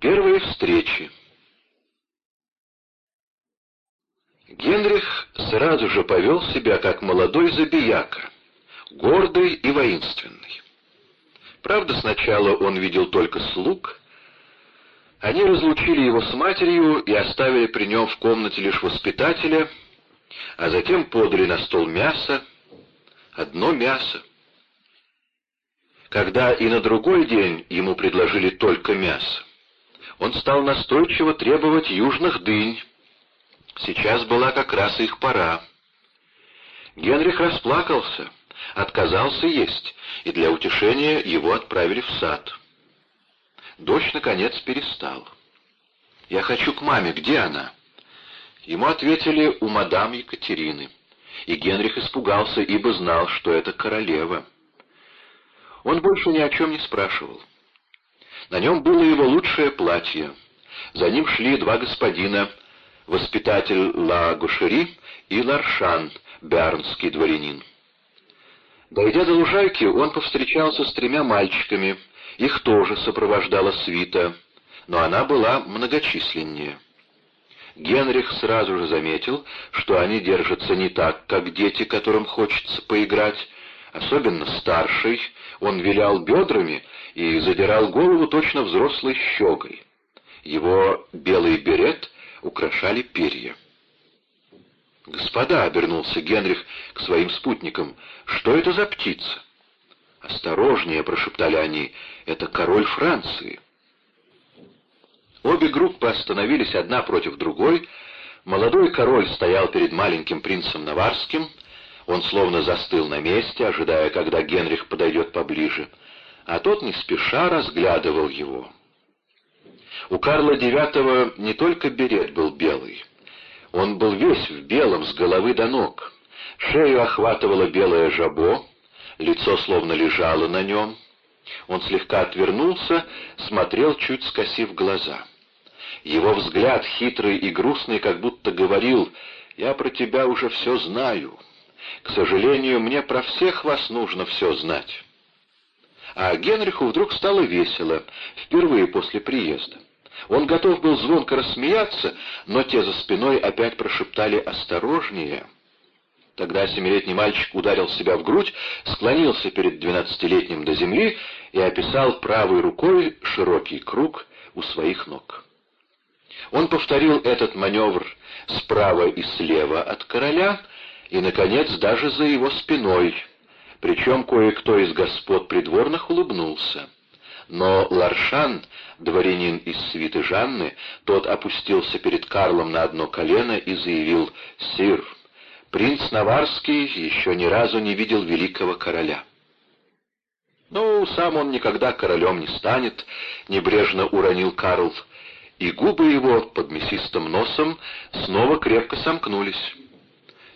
Первые встречи Генрих сразу же повел себя как молодой забияка, гордый и воинственный. Правда, сначала он видел только слуг. Они разлучили его с матерью и оставили при нем в комнате лишь воспитателя, а затем подали на стол мясо, одно мясо. Когда и на другой день ему предложили только мясо, он стал настойчиво требовать южных дынь. Сейчас была как раз их пора. Генрих расплакался, отказался есть, и для утешения его отправили в сад. Дождь, наконец, перестал. «Я хочу к маме. Где она?» Ему ответили у мадам Екатерины, и Генрих испугался, ибо знал, что это королева. Он больше ни о чем не спрашивал. На нем было его лучшее платье. За ним шли два господина, воспитатель Ла Гушери и Ларшан, бернский дворянин. Дойдя до лужайки, он повстречался с тремя мальчиками. Их тоже сопровождала свита, но она была многочисленнее. Генрих сразу же заметил, что они держатся не так, как дети, которым хочется поиграть. Особенно старший, он вилял бедрами и задирал голову точно взрослой щегой. Его белый берет украшали перья. «Господа», — обернулся Генрих к своим спутникам, — «что это за птица?» «Осторожнее», — прошептали они, — «это король Франции». Обе группы остановились одна против другой. Молодой король стоял перед маленьким принцем Наварским. Он словно застыл на месте, ожидая, когда Генрих подойдет поближе, а тот не спеша разглядывал его. У Карла IX не только берет был белый. Он был весь в белом с головы до ног. Шею охватывало белое жабо, лицо словно лежало на нем. Он слегка отвернулся, смотрел, чуть скосив глаза. Его взгляд, хитрый и грустный, как будто говорил «Я про тебя уже все знаю. К сожалению, мне про всех вас нужно все знать». А Генриху вдруг стало весело, впервые после приезда. Он готов был звонко рассмеяться, но те за спиной опять прошептали «осторожнее». Тогда семилетний мальчик ударил себя в грудь, склонился перед двенадцатилетним до земли и описал правой рукой широкий круг у своих ног. Он повторил этот маневр справа и слева от короля и, наконец, даже за его спиной, причем кое-кто из господ придворных улыбнулся. Но Ларшан, дворянин из свиты Жанны, тот опустился перед Карлом на одно колено и заявил «Сир, принц Наварский еще ни разу не видел великого короля». «Ну, сам он никогда королем не станет», — небрежно уронил Карл, — и губы его под мясистым носом снова крепко сомкнулись.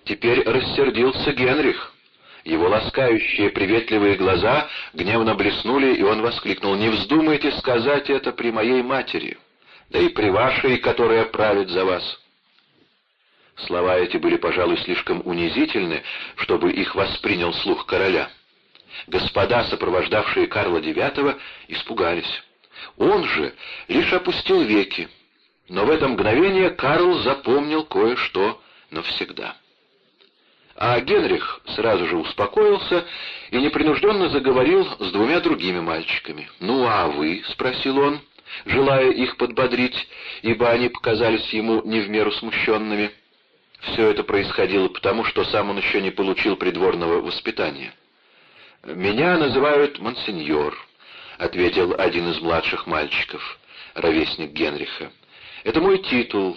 Теперь рассердился Генрих. Его ласкающие приветливые глаза гневно блеснули, и он воскликнул, «Не вздумайте сказать это при моей матери, да и при вашей, которая правит за вас». Слова эти были, пожалуй, слишком унизительны, чтобы их воспринял слух короля. Господа, сопровождавшие Карла IX, испугались. Он же лишь опустил веки, но в это мгновение Карл запомнил кое-что навсегда. А Генрих сразу же успокоился и непринужденно заговорил с двумя другими мальчиками. «Ну а вы?» — спросил он, желая их подбодрить, ибо они показались ему не в меру смущенными. Все это происходило потому, что сам он еще не получил придворного воспитания. «Меня называют монсеньор», — ответил один из младших мальчиков, ровесник Генриха. «Это мой титул.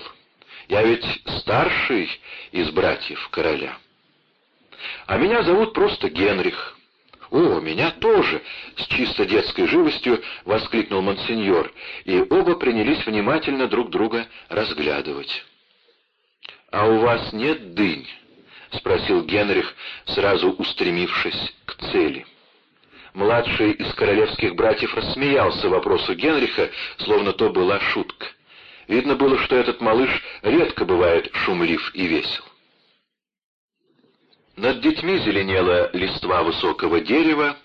Я ведь старший из братьев короля. А меня зовут просто Генрих». «О, меня тоже!» — с чисто детской живостью воскликнул монсеньор, и оба принялись внимательно друг друга разглядывать. «А у вас нет дынь?» — спросил Генрих, сразу устремившись к цели. Младший из королевских братьев рассмеялся вопросу Генриха, словно то была шутка. Видно было, что этот малыш редко бывает шумлив и весел. Над детьми зеленела листва высокого дерева,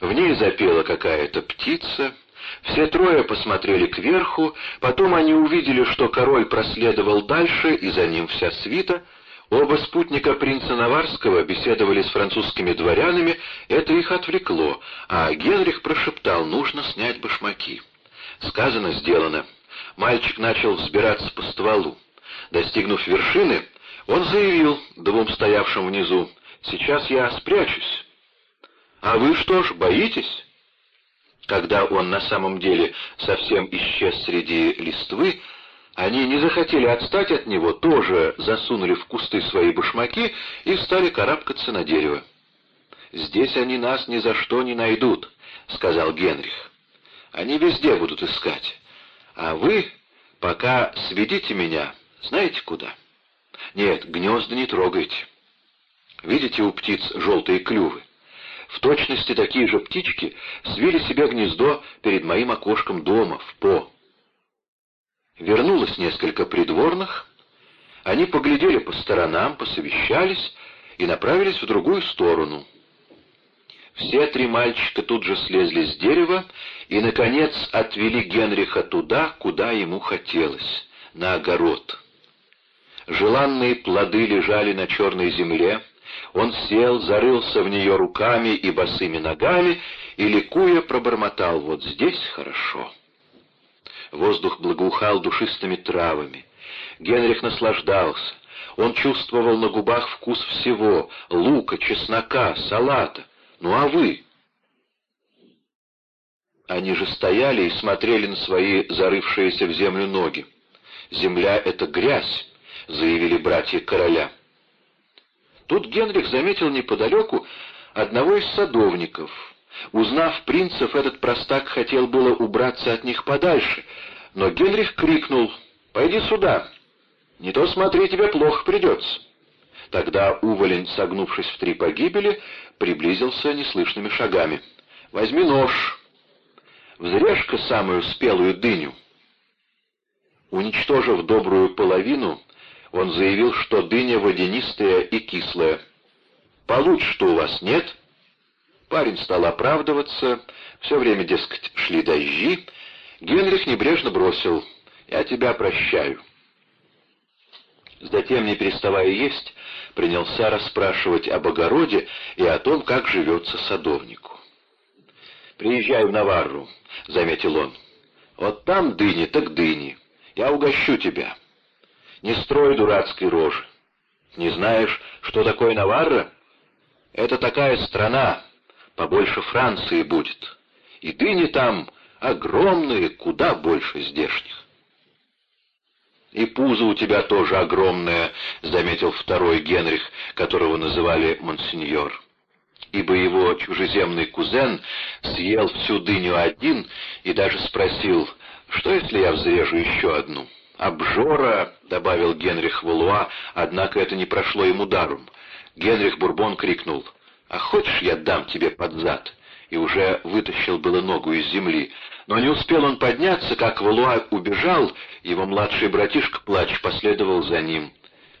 в ней запела какая-то птица, Все трое посмотрели кверху, потом они увидели, что король проследовал дальше, и за ним вся свита. Оба спутника принца Наварского беседовали с французскими дворянами, это их отвлекло, а Генрих прошептал «нужно снять башмаки». Сказано, сделано. Мальчик начал взбираться по стволу. Достигнув вершины, он заявил двум стоявшим внизу «Сейчас я спрячусь». «А вы что ж, боитесь?» Когда он на самом деле совсем исчез среди листвы, они не захотели отстать от него, тоже засунули в кусты свои башмаки и стали карабкаться на дерево. «Здесь они нас ни за что не найдут», — сказал Генрих. «Они везде будут искать. А вы пока сведите меня, знаете куда? Нет, гнезда не трогайте. Видите у птиц желтые клювы? В точности такие же птички свили себе гнездо перед моим окошком дома, в По. Вернулось несколько придворных, они поглядели по сторонам, посовещались и направились в другую сторону. Все три мальчика тут же слезли с дерева и, наконец, отвели Генриха туда, куда ему хотелось, на огород. Желанные плоды лежали на черной земле, он сел, зарылся в нее руками и босыми ногами и, ликуя, пробормотал «Вот здесь хорошо». Воздух благоухал душистыми травами. Генрих наслаждался. Он чувствовал на губах вкус всего — лука, чеснока, салата. Ну а вы? Они же стояли и смотрели на свои зарывшиеся в землю ноги. «Земля — это грязь», — заявили братья короля. Тут Генрих заметил неподалеку одного из садовников. Узнав принцев, этот простак хотел было убраться от них подальше, но Генрих крикнул «Пойди сюда, не то смотри, тебе плохо придется». Тогда Уволень, согнувшись в три погибели, приблизился неслышными шагами. «Возьми нож, взрежь-ка самую спелую дыню». Уничтожив добрую половину, он заявил, что дыня водянистая и кислая. «Получше-что у вас нет?» Парень стал оправдываться, все время, дескать, шли дожди. Генрих небрежно бросил «Я тебя прощаю». Затем, не переставая есть, принялся расспрашивать об огороде и о том, как живется садовнику. «Приезжай в Наварру», — заметил он. «Вот там дыни, так дыни. Я угощу тебя». Не строй дурацкой рожи. Не знаешь, что такое Наварра? Это такая страна, побольше Франции будет. И дыни там огромные, куда больше здешних. «И пузо у тебя тоже огромное», — заметил второй Генрих, которого называли монсеньор. Ибо его чужеземный кузен съел всю дыню один и даже спросил, что если я взрежу еще одну? «Обжора», — добавил Генрих Валуа, однако это не прошло ему даром. Генрих Бурбон крикнул, «А хочешь, я дам тебе под зад?» и уже вытащил было ногу из земли. Но не успел он подняться, как Валуа убежал, его младший братишка, плач, последовал за ним.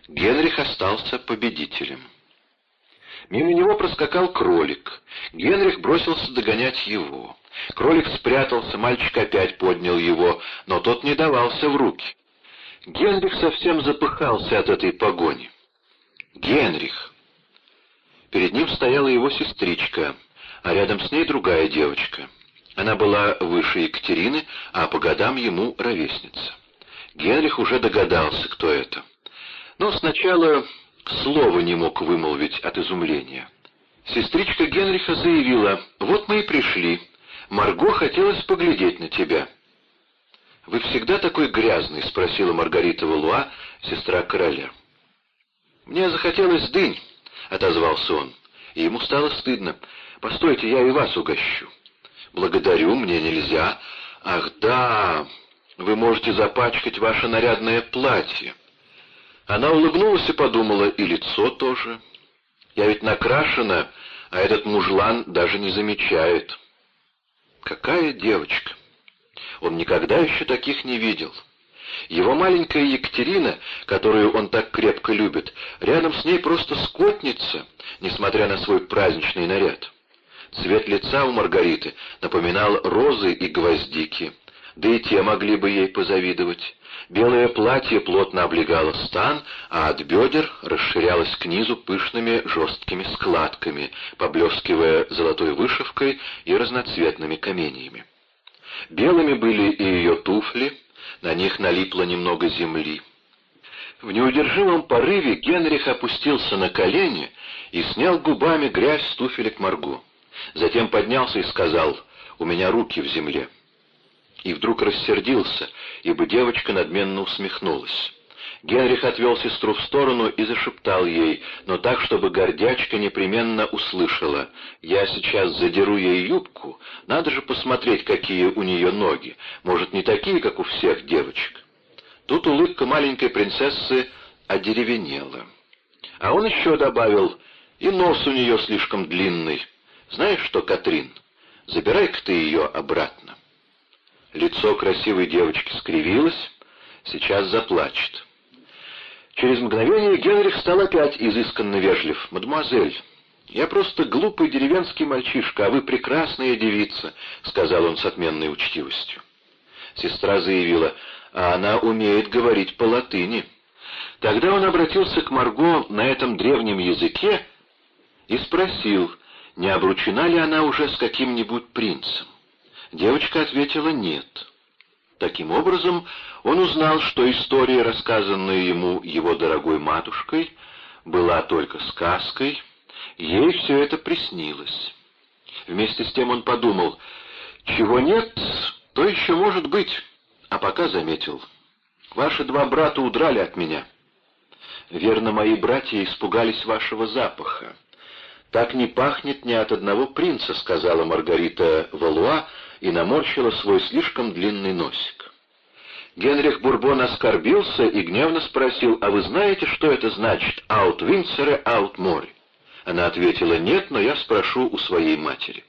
Генрих остался победителем. Мимо него проскакал кролик. Генрих бросился догонять его. Кролик спрятался, мальчик опять поднял его, но тот не давался в руки. Генрих совсем запыхался от этой погони. Генрих! Перед ним стояла его сестричка, а рядом с ней другая девочка. Она была выше Екатерины, а по годам ему ровесница. Генрих уже догадался, кто это. Но сначала слова не мог вымолвить от изумления. Сестричка Генриха заявила, «Вот мы и пришли. Марго хотелось поглядеть на тебя». «Вы всегда такой грязный?» — спросила Маргарита Валуа, сестра короля. «Мне захотелось дынь», — отозвался он, и ему стало стыдно. «Постойте, я и вас угощу». «Благодарю, мне нельзя». «Ах, да, вы можете запачкать ваше нарядное платье». Она улыбнулась и подумала, и лицо тоже. «Я ведь накрашена, а этот мужлан даже не замечает». «Какая девочка!» Он никогда еще таких не видел. Его маленькая Екатерина, которую он так крепко любит, рядом с ней просто скотница, несмотря на свой праздничный наряд. Цвет лица у Маргариты напоминал розы и гвоздики, да и те могли бы ей позавидовать. Белое платье плотно облегало стан, а от бедер расширялось к низу пышными жесткими складками, поблескивая золотой вышивкой и разноцветными каменьями. Белыми были и ее туфли, на них налипло немного земли. В неудержимом порыве Генрих опустился на колени и снял губами грязь с туфелек Марго. Затем поднялся и сказал «У меня руки в земле» и вдруг рассердился, ибо девочка надменно усмехнулась. Генрих отвел сестру в сторону и зашептал ей, но так, чтобы гордячка непременно услышала. «Я сейчас задеру ей юбку, надо же посмотреть, какие у нее ноги, может, не такие, как у всех девочек». Тут улыбка маленькой принцессы одеревенела. А он еще добавил, и нос у нее слишком длинный. Знаешь что, Катрин, забирай-ка ты ее обратно. Лицо красивой девочки скривилось, сейчас заплачет. Через мгновение Генрих стал опять изысканно вежлив. «Мадемуазель, я просто глупый деревенский мальчишка, а вы прекрасная девица», — сказал он с отменной учтивостью. Сестра заявила, а она умеет говорить по-латыни. Тогда он обратился к Марго на этом древнем языке и спросил, не обручена ли она уже с каким-нибудь принцем. Девочка ответила «нет». Таким образом, он узнал, что история, рассказанная ему его дорогой матушкой, была только сказкой, ей все это приснилось. Вместе с тем он подумал, чего нет, то еще может быть, а пока заметил. Ваши два брата удрали от меня. Верно, мои братья испугались вашего запаха. «Так не пахнет ни от одного принца», — сказала Маргарита Валуа и наморщила свой слишком длинный носик. Генрих Бурбон оскорбился и гневно спросил, «А вы знаете, что это значит «аут Винцере, аут море»?» Она ответила, «Нет, но я спрошу у своей матери».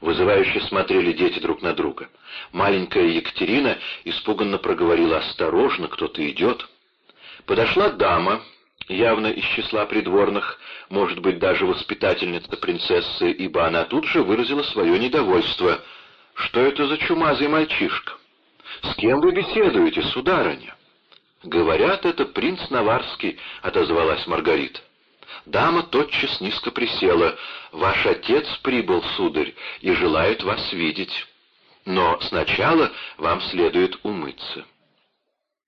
Вызывающе смотрели дети друг на друга. Маленькая Екатерина испуганно проговорила, «Осторожно, кто-то идет». Подошла дама, явно из числа придворных, может быть, даже воспитательница принцессы, ибо она тут же выразила свое недовольство. «Что это за чумазый мальчишка? С кем вы беседуете, сударыня?» «Говорят, это принц Наварский», — отозвалась Маргарита. Дама тотчас низко присела. «Ваш отец прибыл, сударь, и желает вас видеть. Но сначала вам следует умыться».